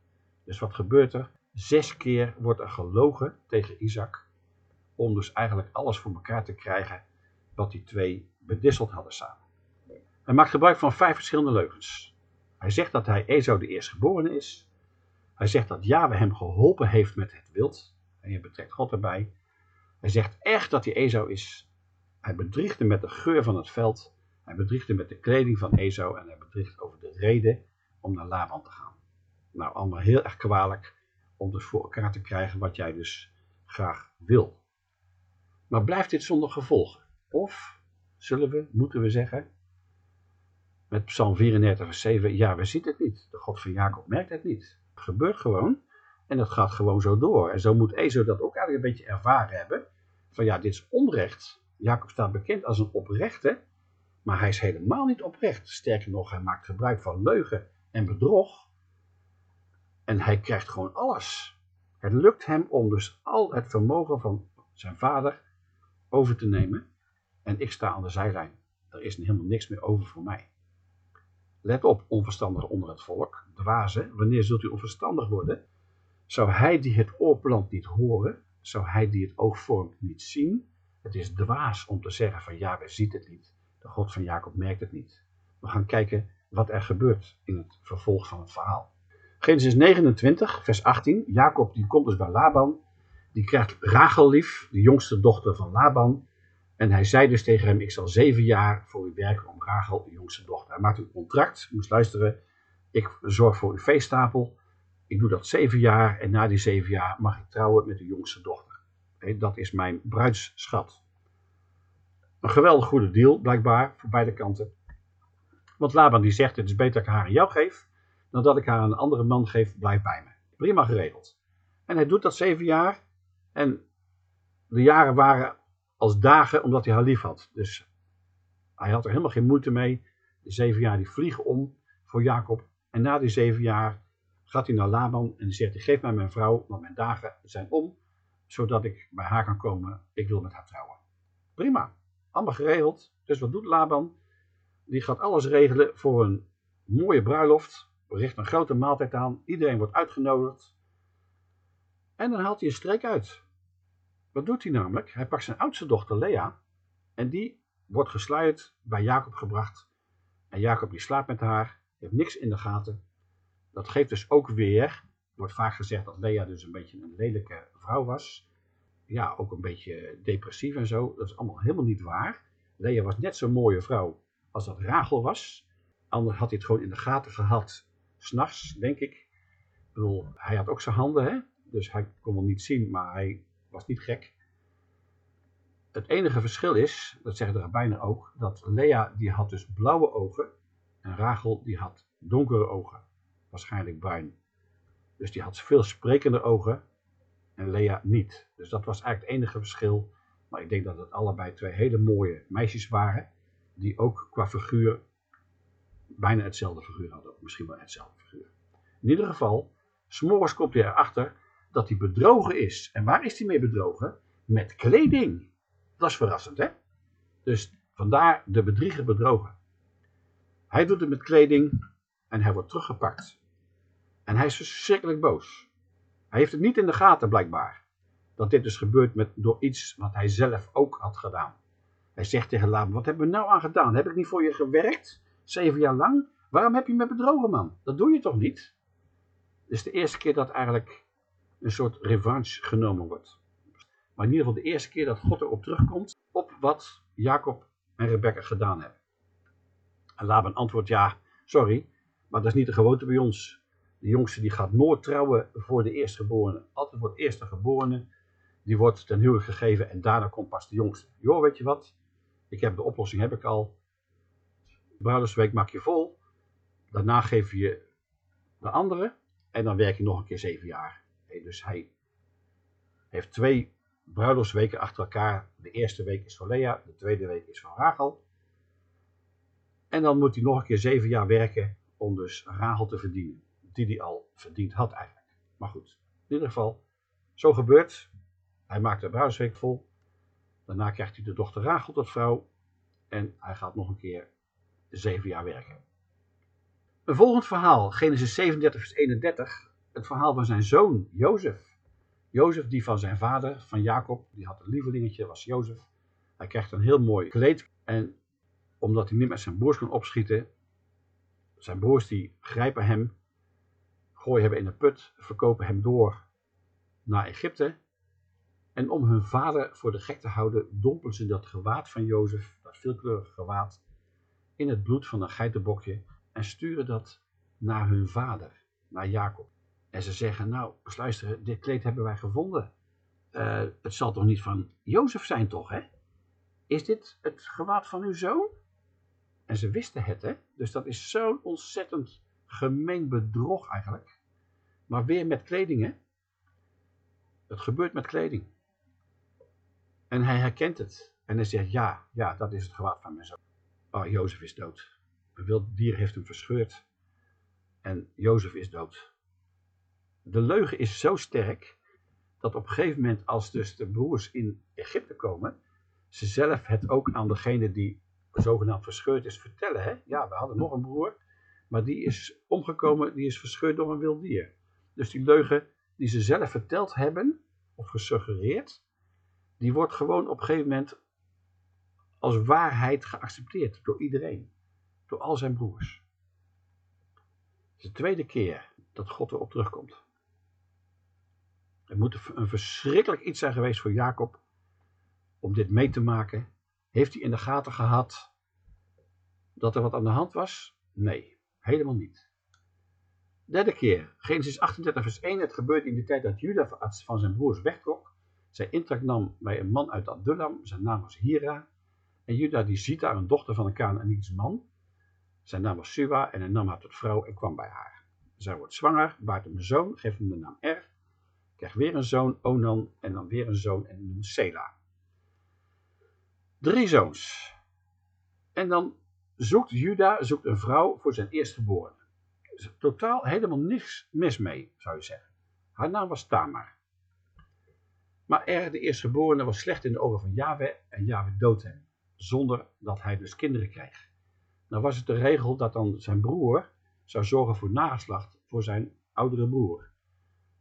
Dus wat gebeurt er? Zes keer wordt er gelogen tegen Isaac. Om dus eigenlijk alles voor elkaar te krijgen wat die twee bedisseld hadden samen. Hij maakt gebruik van vijf verschillende leugens. Hij zegt dat hij Esau de eerstgeborene is. Hij zegt dat Yahweh hem geholpen heeft met het wild. En je betrekt God erbij. Hij zegt echt dat hij Esau is. Hij bedriegt hem met de geur van het veld. Hij bedriegt hem met de kleding van Esau. En hij bedriegt over de reden om naar Laban te gaan. Nou, allemaal heel erg kwalijk om dus voor elkaar te krijgen wat jij dus graag wil. Maar blijft dit zonder gevolgen? Of zullen we, moeten we zeggen, met Psalm 34 vers 7, ja, we zien het niet. De God van Jacob merkt het niet. Het gebeurt gewoon. En dat gaat gewoon zo door. En zo moet Ezo dat ook eigenlijk een beetje ervaren hebben. Van ja, dit is onrecht. Jacob staat bekend als een oprechte. Maar hij is helemaal niet oprecht. Sterker nog, hij maakt gebruik van leugen en bedrog. En hij krijgt gewoon alles. Het lukt hem om dus al het vermogen van zijn vader over te nemen. En ik sta aan de zijlijn. Er is helemaal niks meer over voor mij. Let op, onverstandigen onder het volk, dwazen, wanneer zult u onverstandig worden? Zou hij die het oor niet horen, zou hij die het oog vormt niet zien? Het is dwaas om te zeggen van ja, wij ziet het niet. De God van Jacob merkt het niet. We gaan kijken wat er gebeurt in het vervolg van het verhaal. Genesis 29, vers 18. Jacob die komt dus bij Laban. Die krijgt Rachel lief, de jongste dochter van Laban. En hij zei dus tegen hem, ik zal zeven jaar voor u werken om Rachel, de jongste dochter. Hij maakt een contract, moest luisteren. Ik zorg voor uw feeststapel. Ik doe dat zeven jaar en na die zeven jaar mag ik trouwen met de jongste dochter. dat is mijn bruidsschat. Een geweldig goede deal, blijkbaar, voor beide kanten. Want Laban die zegt, het is beter dat ik haar aan jou geef, dan dat ik haar aan een andere man geef, blijf bij me. Prima geregeld. En hij doet dat zeven jaar. En de jaren waren als dagen omdat hij haar lief had. Dus hij had er helemaal geen moeite mee. De zeven jaar die vliegen om voor Jacob. En na die zeven jaar gaat hij naar Laban en zegt: Geef mij mijn vrouw, want mijn dagen zijn om, zodat ik bij haar kan komen. Ik wil met haar trouwen. Prima, allemaal geregeld. Dus wat doet Laban? Die gaat alles regelen voor een mooie bruiloft. Richt een grote maaltijd aan. Iedereen wordt uitgenodigd. En dan haalt hij een streek uit. Wat doet hij namelijk? Hij pakt zijn oudste dochter Lea en die wordt gesluierd bij Jacob gebracht. En Jacob die slaapt met haar, heeft niks in de gaten. Dat geeft dus ook weer, wordt vaak gezegd dat Lea dus een beetje een lelijke vrouw was. Ja, ook een beetje depressief en zo. Dat is allemaal helemaal niet waar. Lea was net zo'n mooie vrouw als dat Rachel was. Anders had hij het gewoon in de gaten gehad, s'nachts, denk ik. Ik bedoel, hij had ook zijn handen, hè? dus hij kon wel niet zien, maar hij was niet gek. Het enige verschil is, dat zeggen de rabbijnen ook, dat Lea die had dus blauwe ogen en Rachel die had donkere ogen, waarschijnlijk bruin. Dus die had veel sprekende ogen en Lea niet. Dus dat was eigenlijk het enige verschil. Maar ik denk dat het allebei twee hele mooie meisjes waren, die ook qua figuur bijna hetzelfde figuur hadden, misschien wel hetzelfde figuur. In ieder geval, s'morgens komt hij erachter dat hij bedrogen is. En waar is hij mee bedrogen? Met kleding. Dat is verrassend, hè? Dus vandaar de bedrieger bedrogen. Hij doet het met kleding en hij wordt teruggepakt. En hij is verschrikkelijk boos. Hij heeft het niet in de gaten, blijkbaar. Dat dit dus gebeurt met, door iets wat hij zelf ook had gedaan. Hij zegt tegen Laban, wat hebben we nou aan gedaan? Heb ik niet voor je gewerkt? Zeven jaar lang? Waarom heb je me bedrogen, man? Dat doe je toch niet? Is de eerste keer dat eigenlijk een soort revanche genomen wordt. Maar in ieder geval de eerste keer dat God erop terugkomt op wat Jacob en Rebecca gedaan hebben. En Laban antwoordt ja, sorry, maar dat is niet de gewoonte bij ons. De jongste die gaat nooit trouwen voor de eerstgeborene. Altijd wordt eerste geborene, die wordt ten huwelijk gegeven en daarna komt pas de jongste. Joh, weet je wat? Ik heb de oplossing, heb ik al. De maak je vol. Daarna geef je de andere en dan werk je nog een keer zeven jaar. Dus hij heeft twee bruiloftsweken achter elkaar. De eerste week is voor Lea, de tweede week is voor Rachel. En dan moet hij nog een keer zeven jaar werken om dus Rachel te verdienen. Die hij al verdiend had eigenlijk. Maar goed, in ieder geval, zo gebeurt. Hij maakt de bruiloftsweek vol. Daarna krijgt hij de dochter Rachel tot vrouw. En hij gaat nog een keer zeven jaar werken. Een volgend verhaal, Genesis 37 vers 31. Het verhaal van zijn zoon Jozef. Jozef die van zijn vader, van Jacob, die had een lievelingetje, was Jozef. Hij krijgt een heel mooi kleed en omdat hij niet met zijn broers kon opschieten, zijn broers die grijpen hem, gooien hem in een put, verkopen hem door naar Egypte. En om hun vader voor de gek te houden, dompelen ze dat gewaad van Jozef, dat veelkleurige gewaad, in het bloed van een geitenbokje en sturen dat naar hun vader, naar Jacob. En ze zeggen, nou, luisteren, dit kleed hebben wij gevonden. Uh, het zal toch niet van Jozef zijn, toch, hè? Is dit het gewaad van uw zoon? En ze wisten het, hè? Dus dat is zo'n ontzettend gemeen bedrog eigenlijk. Maar weer met kleding, hè? Het gebeurt met kleding. En hij herkent het. En hij zegt, ja, ja, dat is het gewaad van mijn zoon. Oh, Jozef is dood. Een wild dier heeft hem verscheurd. En Jozef is dood de leugen is zo sterk dat op een gegeven moment als dus de broers in Egypte komen, ze zelf het ook aan degene die zogenaamd verscheurd is vertellen. Hè? Ja, we hadden nog een broer, maar die is omgekomen, die is verscheurd door een wild dier. Dus die leugen die ze zelf verteld hebben, of gesuggereerd, die wordt gewoon op een gegeven moment als waarheid geaccepteerd door iedereen. Door al zijn broers. Het is de tweede keer dat God erop terugkomt. Het moet een verschrikkelijk iets zijn geweest voor Jacob om dit mee te maken. Heeft hij in de gaten gehad dat er wat aan de hand was? Nee, helemaal niet. Derde keer, Genesis 38 vers 1. Het gebeurde in de tijd dat Juda van zijn broers wegtrok. Zij intrek nam bij een man uit Adullam. Zijn naam was Hira. En Juda die ziet daar een dochter van een Canaanitische man. Zijn naam was Suwa en hij nam haar tot vrouw en kwam bij haar. Zij wordt zwanger, baart hem een zoon, geeft hem de naam Er krijgt weer een zoon, Onan, en dan weer een zoon en noemt Sela. Drie zoons. En dan zoekt Juda zoekt een vrouw voor zijn eerstgeborene. Totaal helemaal niks mis mee, zou je zeggen. Haar naam was Tamar. Maar er, de eerstgeborene, was slecht in de ogen van Yahweh en Yahweh doodt hem, zonder dat hij dus kinderen kreeg. Nou was het de regel dat dan zijn broer zou zorgen voor nageslacht voor zijn oudere broer.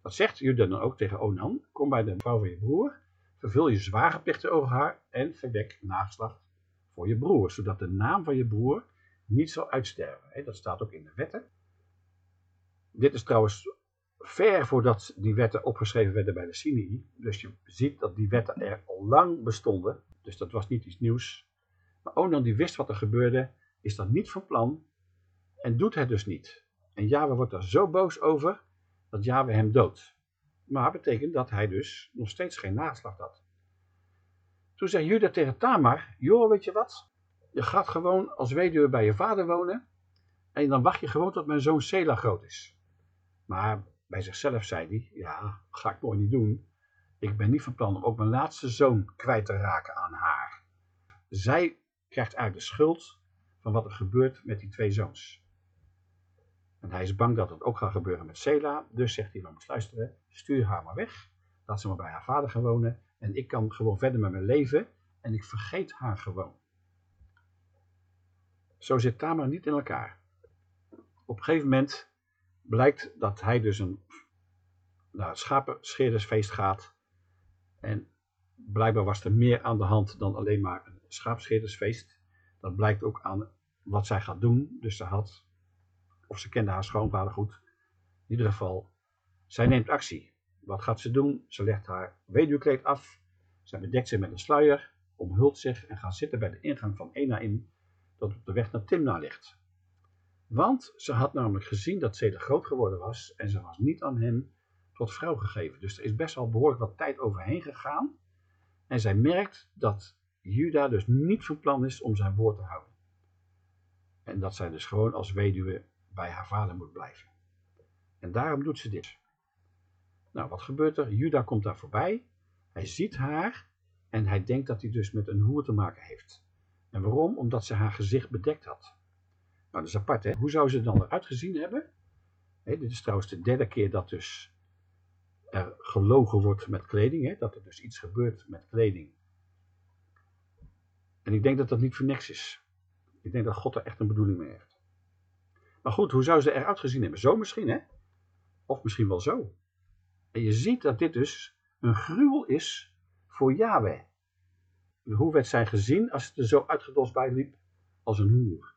Wat zegt u dan ook tegen Onan? Kom bij de vrouw van je broer, vervul je zwagerplichten over haar en verwek nageslacht voor je broer, zodat de naam van je broer niet zal uitsterven. Dat staat ook in de wetten. Dit is trouwens ver voordat die wetten opgeschreven werden bij de Sinai. Dus je ziet dat die wetten er al lang bestonden. Dus dat was niet iets nieuws. Maar Onan die wist wat er gebeurde, is dat niet van plan en doet het dus niet. En Yahweh wordt er zo boos over dat Yahweh hem doodt. Maar betekent dat hij dus nog steeds geen nageslacht had. Toen zei Juda tegen Tamar, joh weet je wat, je gaat gewoon als weduwe bij je vader wonen en dan wacht je gewoon tot mijn zoon Sela groot is. Maar bij zichzelf zei hij, ja, ga ik mooi niet doen. Ik ben niet van plan om ook mijn laatste zoon kwijt te raken aan haar. Zij krijgt eigenlijk de schuld van wat er gebeurt met die twee zoons. En hij is bang dat het ook gaat gebeuren met Sela. Dus zegt hij, we moeten luisteren, stuur haar maar weg. Laat ze maar bij haar vader gaan wonen. En ik kan gewoon verder met mijn leven. En ik vergeet haar gewoon. Zo zit Tamar niet in elkaar. Op een gegeven moment blijkt dat hij dus een, naar het schaapscheerdersfeest gaat. En blijkbaar was er meer aan de hand dan alleen maar een schaapscheerdersfeest. Dat blijkt ook aan wat zij gaat doen. Dus ze had, of ze kende haar schoonvader goed. In ieder geval, zij neemt actie. Wat gaat ze doen? Ze legt haar weduwkleed af. Zij bedekt zich met een sluier, omhult zich en gaat zitten bij de ingang van Enaim, dat op de weg naar Timna ligt. Want ze had namelijk gezien dat Zeder groot geworden was en ze was niet aan hem tot vrouw gegeven. Dus er is best wel behoorlijk wat tijd overheen gegaan. En zij merkt dat Juda dus niet van plan is om zijn woord te houden. En dat zij dus gewoon als weduwe bij haar vader moet blijven. En daarom doet ze dit. Nou, wat gebeurt er? Juda komt daar voorbij. Hij ziet haar en hij denkt dat hij dus met een hoer te maken heeft. En waarom? Omdat ze haar gezicht bedekt had. Nou, dat is apart, hè? Hoe zou ze dan eruit gezien hebben? dit is trouwens de derde keer dat dus er gelogen wordt met kleding. Hè? Dat er dus iets gebeurt met kleding. En ik denk dat dat niet voor niks is. Ik denk dat God er echt een bedoeling mee heeft. Maar goed, hoe zou ze eruit gezien hebben? Zo misschien, hè? Of misschien wel zo. En je ziet dat dit dus een gruwel is voor Yahweh. Hoe werd zij gezien als het er zo uitgedost bij liep? Als een hoer.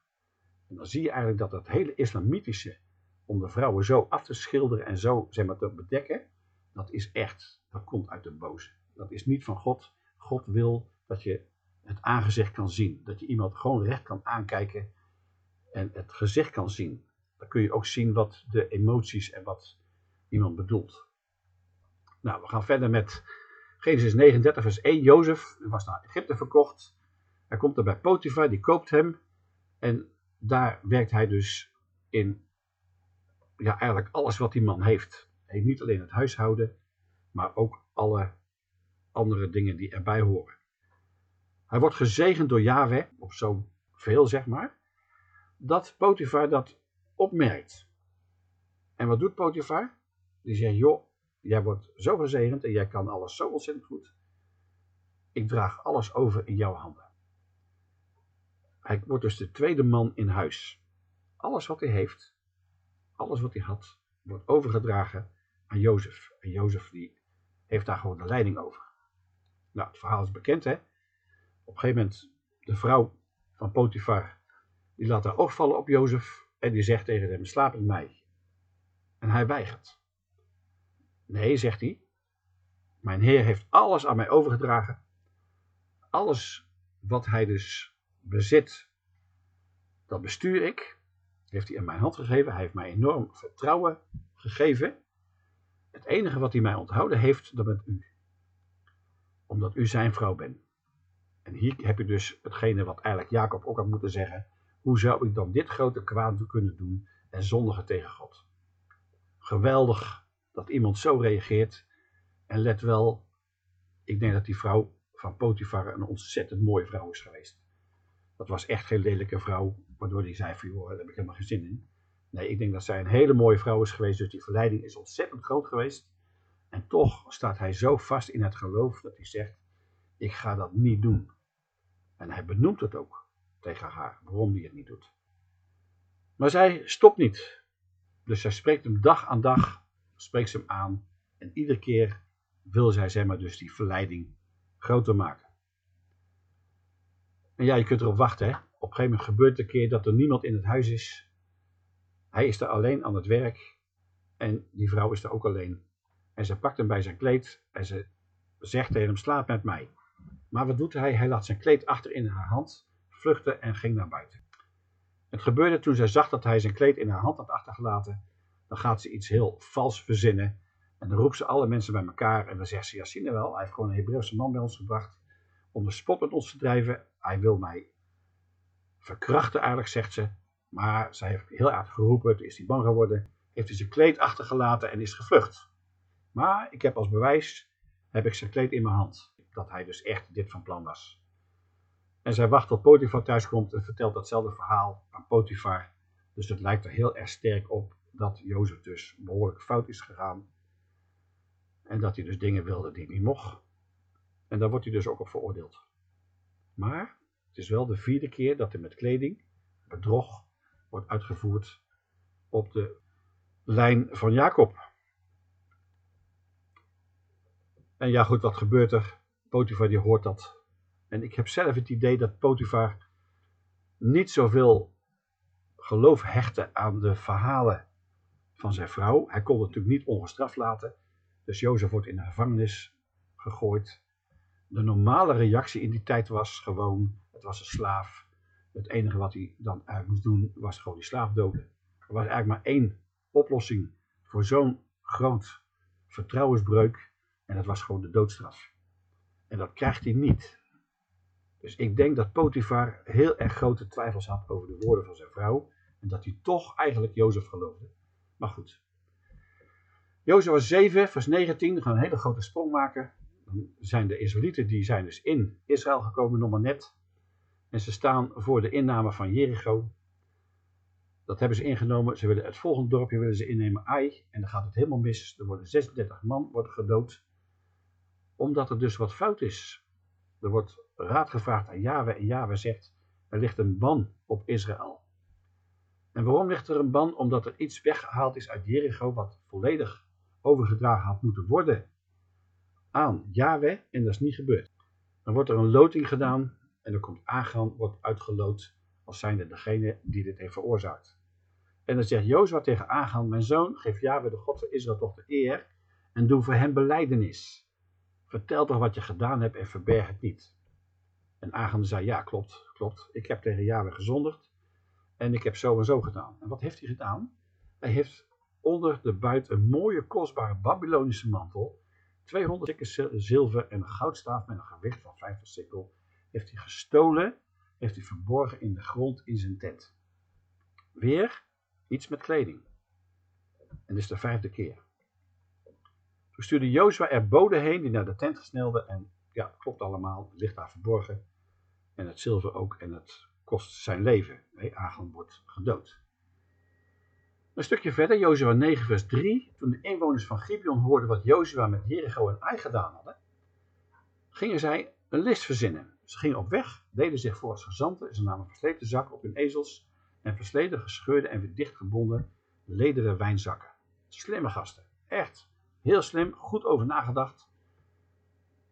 En dan zie je eigenlijk dat het hele islamitische, om de vrouwen zo af te schilderen en zo zeg maar, te bedekken, dat is echt, dat komt uit de boze. Dat is niet van God. God wil dat je het aangezicht kan zien. Dat je iemand gewoon recht kan aankijken en het gezicht kan zien. Dan kun je ook zien wat de emoties en wat iemand bedoelt. Nou, we gaan verder met Genesis 39 vers 1. Jozef was naar Egypte verkocht. Hij komt er bij Potifar, die koopt hem. En daar werkt hij dus in ja, eigenlijk alles wat die man heeft. Hij niet alleen het huishouden, maar ook alle andere dingen die erbij horen. Hij wordt gezegend door Yahweh, of zo veel zeg maar, dat Potifar dat opmerkt. En wat doet Potifar? Die zegt, joh, jij wordt zo gezegend en jij kan alles zo ontzettend goed. Ik draag alles over in jouw handen. Hij wordt dus de tweede man in huis. Alles wat hij heeft, alles wat hij had, wordt overgedragen aan Jozef. En Jozef die heeft daar gewoon de leiding over. Nou, het verhaal is bekend hè. Op een gegeven moment, de vrouw van Potifar, die laat haar oog vallen op Jozef. En die zegt tegen hem, slaap met mij. En hij weigert. Nee, zegt hij. Mijn heer heeft alles aan mij overgedragen. Alles wat hij dus bezit, dat bestuur ik. Heeft hij in mijn hand gegeven. Hij heeft mij enorm vertrouwen gegeven. Het enige wat hij mij onthouden heeft, dat bent u. Omdat u zijn vrouw bent. En hier heb je dus hetgene wat eigenlijk Jacob ook had moeten zeggen. Hoe zou ik dan dit grote kwaad kunnen doen en zondigen tegen God? Geweldig dat iemand zo reageert. En let wel, ik denk dat die vrouw van Potifar een ontzettend mooie vrouw is geweest. Dat was echt geen lelijke vrouw, waardoor hij zei joh, daar heb ik helemaal geen zin in. Nee, ik denk dat zij een hele mooie vrouw is geweest, dus die verleiding is ontzettend groot geweest. En toch staat hij zo vast in het geloof dat hij zegt, ik ga dat niet doen. En hij benoemt het ook tegen haar, waarom hij het niet doet. Maar zij stopt niet. Dus zij spreekt hem dag aan dag, spreekt hem aan. En iedere keer wil zij zeg maar dus die verleiding groter maken. En ja, je kunt erop wachten. Hè? Op een gegeven moment gebeurt het een keer dat er niemand in het huis is. Hij is daar alleen aan het werk. En die vrouw is daar ook alleen. En ze pakt hem bij zijn kleed en ze zegt tegen hem, slaap met mij. Maar wat doet hij? Hij laat zijn kleed achter in haar hand vluchtte en ging naar buiten. Het gebeurde toen zij zag dat hij zijn kleed in haar hand had achtergelaten. Dan gaat ze iets heel vals verzinnen. En dan roept ze alle mensen bij elkaar. En dan zegt ze, ja zie je wel, hij heeft gewoon een Hebreeuwse man bij ons gebracht. Om de spot met ons te drijven. Hij wil mij verkrachten eigenlijk, zegt ze. Maar zij heeft heel erg geroepen, toen is hij bang geworden. Heeft hij zijn kleed achtergelaten en is gevlucht. Maar ik heb als bewijs, heb ik zijn kleed in mijn hand. Dat hij dus echt dit van plan was. En zij wacht tot Potifar thuis komt en vertelt datzelfde verhaal aan Potifar. Dus het lijkt er heel erg sterk op dat Jozef dus behoorlijk fout is gegaan. En dat hij dus dingen wilde die niet mocht. En daar wordt hij dus ook op veroordeeld. Maar het is wel de vierde keer dat er met kleding, bedrog, wordt uitgevoerd op de lijn van Jacob. En ja goed, wat gebeurt er? Potifar die hoort dat en ik heb zelf het idee dat Potifar niet zoveel geloof hechtte aan de verhalen van zijn vrouw. Hij kon het natuurlijk niet ongestraft laten. Dus Jozef wordt in de gevangenis gegooid. De normale reactie in die tijd was gewoon, het was een slaaf. Het enige wat hij dan eigenlijk moest doen, was gewoon die slaaf doden. Er was eigenlijk maar één oplossing voor zo'n groot vertrouwensbreuk. En dat was gewoon de doodstraf. En dat krijgt hij niet. Dus ik denk dat Potifar heel erg grote twijfels had over de woorden van zijn vrouw. En dat hij toch eigenlijk Jozef geloofde. Maar goed. Jozef was 7, vers 19. We gaan een hele grote sprong maken. Dan zijn de Israëlieten, die zijn dus in Israël gekomen, nog maar net. En ze staan voor de inname van Jericho. Dat hebben ze ingenomen. Ze willen het volgende dorpje willen ze innemen, Ai. En dan gaat het helemaal mis. Er worden 36 man worden gedood. Omdat er dus wat fout is. Er wordt raad gevraagd aan Yahweh en Yahweh zegt, er ligt een ban op Israël. En waarom ligt er een ban? Omdat er iets weggehaald is uit Jericho wat volledig overgedragen had moeten worden aan Yahweh en dat is niet gebeurd. Dan wordt er een loting gedaan en dan komt Agan, wordt uitgeloot als zijnde degene die dit heeft veroorzaakt. En dan zegt Jozua tegen Agan, mijn zoon, geef Yahweh de God van Israël toch de eer en doe voor hem beleidenis. Vertel toch wat je gedaan hebt en verberg het niet. En Agam zei, ja klopt, klopt. Ik heb tegen Yahweh gezondigd en ik heb zo en zo gedaan. En wat heeft hij gedaan? Hij heeft onder de buit een mooie, kostbare Babylonische mantel, 200 sikkel zilver en een goudstaaf met een gewicht van 50 sikkel, heeft hij gestolen, heeft hij verborgen in de grond in zijn tent. Weer iets met kleding. En dit is de vijfde keer. Toen stuurde Jozua er boden heen die naar de tent snelden en ja, klopt allemaal, ligt daar verborgen. En het zilver ook en het kost zijn leven. Nee, Agan wordt gedood. Een stukje verder, Jozua 9 vers 3. Toen de inwoners van Gibeon hoorden wat Jozua met Jericho en Ai gedaan hadden, gingen zij een list verzinnen. Ze gingen op weg, deden zich voor als gezanten, ze namen versleten zakken op hun ezels en versleten, gescheurde en weer dichtgebonden lederen wijnzakken. Slimme gasten, echt. Heel slim, goed over nagedacht.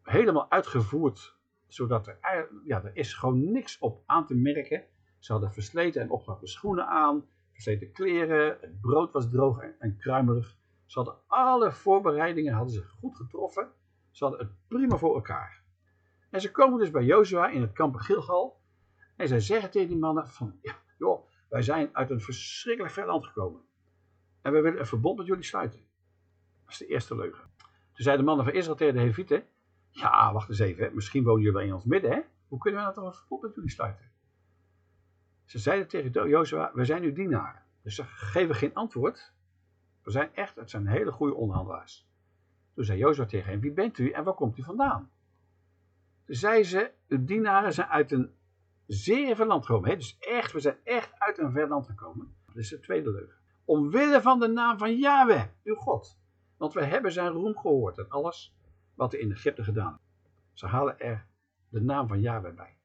Helemaal uitgevoerd, zodat er, ja, er is gewoon niks op aan te merken. Ze hadden versleten en opgerakte schoenen aan, versleten kleren, het brood was droog en, en kruimelig. Ze hadden alle voorbereidingen hadden ze goed getroffen. Ze hadden het prima voor elkaar. En ze komen dus bij Jozua in het kamp Gilgal. En zij zeggen tegen die mannen van, joh, wij zijn uit een verschrikkelijk ver land gekomen. En we willen een verbond met jullie sluiten. Dat is de eerste leugen. Toen zeiden de mannen van Israël tegen de Hevieten, ja, wacht eens even, misschien wonen jullie wel in ons midden, hè? Hoe kunnen we nou toch een verbond met jullie sluiten? Ze zeiden tegen Jozua, we zijn uw dienaren. Dus ze geven geen antwoord. We zijn echt, het zijn hele goede onderhandelaars. Toen zei Jozua tegen hen, wie bent u en waar komt u vandaan? Toen zei ze, uw dienaren zijn uit een zeer ver land gekomen. Hè? Dus echt, we zijn echt uit een ver land gekomen. Dat is de tweede leugen. Omwille van de naam van Yahweh, uw God. Want we hebben zijn roem gehoord en alles wat hij in Egypte gedaan. Ze halen er de naam van Yahweh bij.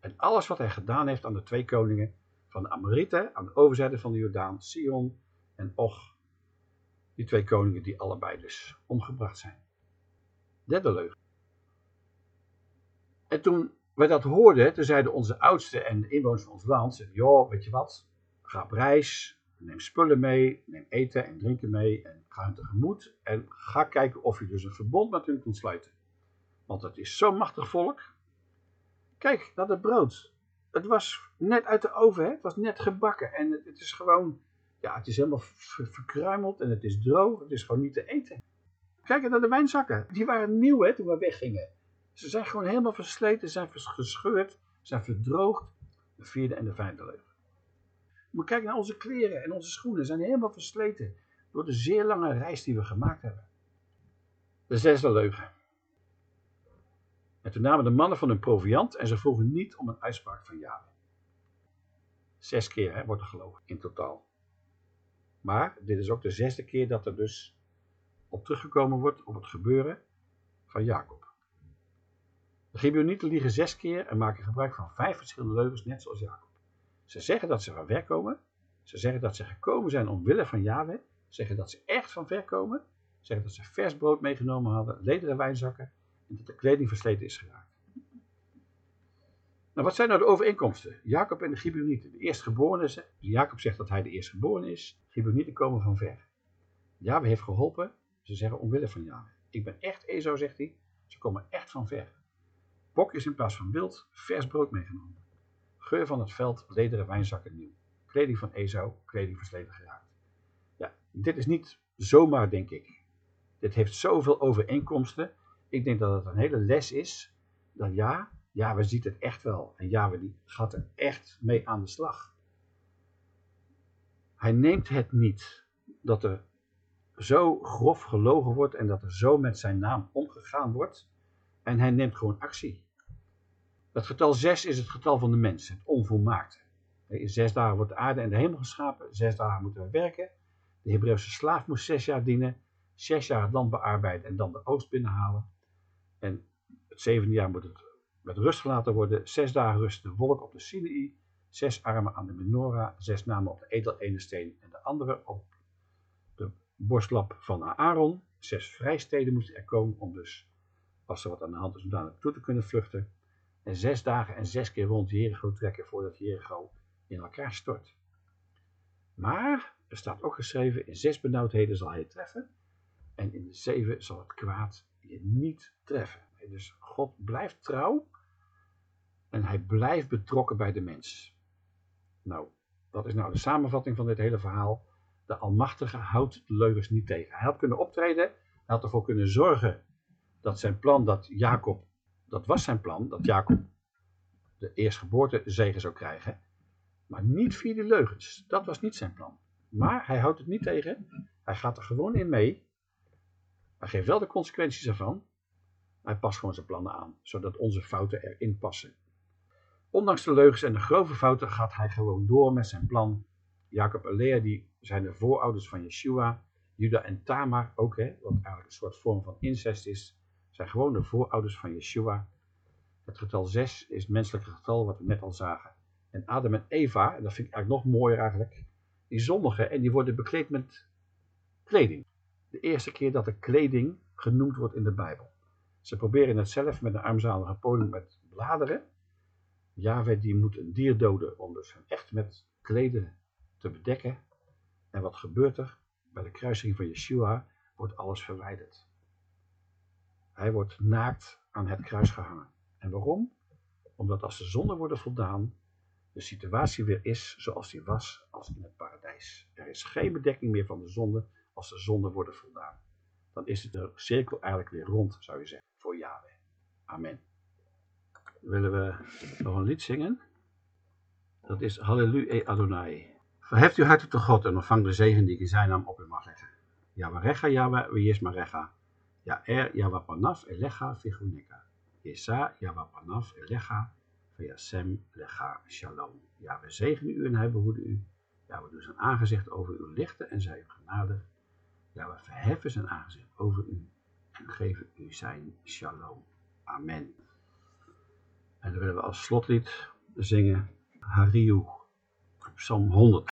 En alles wat hij gedaan heeft aan de twee koningen van de Amorieten, aan de overzijde van de Jordaan, Sion en Och. Die twee koningen die allebei dus omgebracht zijn. Derde leugen. En toen wij dat hoorden, toen zeiden onze oudsten en de inwoners van ons land, joh, weet je wat, ga op reis, neem spullen mee, neem eten en drinken mee en ga hun tegemoet en ga kijken of je dus een verbond met hun kunt sluiten. Want het is zo'n machtig volk. Kijk naar het brood. het was net uit de oven, hè? het was net gebakken. En het, is gewoon, ja, het is helemaal verkruimeld en het is droog. Het is gewoon niet te eten. Kijk naar de wijnzakken. Die waren nieuw hè, toen we weggingen. Ze zijn gewoon helemaal versleten, zijn gescheurd, zijn verdroogd. De vierde en de vijfde leugen. Maar kijk naar onze kleren en onze schoenen. zijn helemaal versleten door de zeer lange reis die we gemaakt hebben. De zesde leugen. En toen namen de mannen van hun proviant en ze vroegen niet om een uitspraak van Yahweh. Zes keer hè, wordt er gelogen in totaal. Maar dit is ook de zesde keer dat er dus op teruggekomen wordt op het gebeuren van Jacob. De Gibeonieten liegen zes keer en maken gebruik van vijf verschillende leugens, net zoals Jacob. Ze zeggen dat ze van ver komen. Ze zeggen dat ze gekomen zijn omwille van Yahweh. Zeggen dat ze echt van ver komen. Zeggen dat ze vers brood meegenomen hadden, lederen wijnzakken en dat de kleding versleten is geraakt. Nou, wat zijn nou de overeenkomsten? Jacob en de Gibeonieten. De eerstgeborene, Jacob zegt dat hij de eerstgeborene is. Gibeonieten komen van ver. Yahweh heeft geholpen. Ze zeggen omwille van Yahweh. Ik ben echt Ezo, zegt hij. Ze komen echt van ver. Bok is in plaats van wild vers brood meegenomen. Geur van het veld, lederen wijnzakken nieuw. Kleding van Esau, kleding versleten geraakt. Ja, dit is niet zomaar, denk ik. Dit heeft zoveel overeenkomsten. Ik denk dat het een hele les is. Dat ja, ja, we ziet het echt wel. En ja, we gaat er echt mee aan de slag. Hij neemt het niet dat er zo grof gelogen wordt en dat er zo met zijn naam omgegaan wordt. En hij neemt gewoon actie. Het getal 6 is het getal van de mens, het onvolmaakte. In zes dagen wordt de aarde en de hemel geschapen, zes dagen moeten we werken. De Hebreeuwse slaaf moest zes jaar dienen, zes jaar het land bearbeiden en dan de oogst binnenhalen. En het zevende jaar moet het met rust gelaten worden. Zes dagen rust de wolk op de Sinai, zes armen aan de menorah, zes namen op de edel ene steen en de andere op de borstlap van Aaron. Zes vrijsteden moesten er komen om dus, als er wat aan de hand is, om daar naartoe te kunnen vluchten en zes dagen en zes keer rond Jericho trekken voordat Jericho in elkaar stort. Maar er staat ook geschreven, in zes benauwdheden zal hij treffen en in de zeven zal het kwaad je niet treffen. Dus God blijft trouw en hij blijft betrokken bij de mens. Nou, wat is nou de samenvatting van dit hele verhaal? De Almachtige houdt de leugens niet tegen. Hij had kunnen optreden, hij had ervoor kunnen zorgen dat zijn plan dat Jacob dat was zijn plan, dat Jacob de eerstgeboorte zegen zou krijgen. Maar niet via de leugens. Dat was niet zijn plan. Maar hij houdt het niet tegen. Hij gaat er gewoon in mee. Hij geeft wel de consequenties ervan. Hij past gewoon zijn plannen aan, zodat onze fouten erin passen. Ondanks de leugens en de grove fouten gaat hij gewoon door met zijn plan. Jacob en Lea die zijn de voorouders van Yeshua. Juda en Tamar ook, hè, wat eigenlijk een soort vorm van incest is zijn gewoon de voorouders van Yeshua. Het getal 6 is het menselijke getal wat we net al zagen. En Adam en Eva, en dat vind ik eigenlijk nog mooier eigenlijk, die zondigen en die worden bekleed met kleding. De eerste keer dat er kleding genoemd wordt in de Bijbel. Ze proberen het zelf met een armzalige podium met bladeren. Yahweh die moet een dier doden om dus hem echt met kleden te bedekken. En wat gebeurt er? Bij de kruising van Yeshua wordt alles verwijderd. Hij wordt naakt aan het kruis gehangen. En waarom? Omdat als de zonden worden voldaan, de situatie weer is zoals die was als in het paradijs. Er is geen bedekking meer van de zonde als de zonden worden voldaan. Dan is de cirkel eigenlijk weer rond, zou je zeggen, voor Yahweh. Amen. Willen we nog een lied zingen? Dat is Halleluja Adonai. Verheft uw hart tot God en ontvang de zegen die ik in zijn naam op u mag leggen. Yahweh, Yahweh, wie is Marecha. Ya'er Yavapanav Elecha Yavapanav Elecha Lecha Shalom. Ja, we zegenen u en hij behoede u. Ja, we doen zijn aangezicht over u lichten en zij u genadig. Ja, we verheffen zijn aangezicht over u en geven u zijn shalom. Amen. En dan willen we als slotlied zingen Hariu, Psalm 100.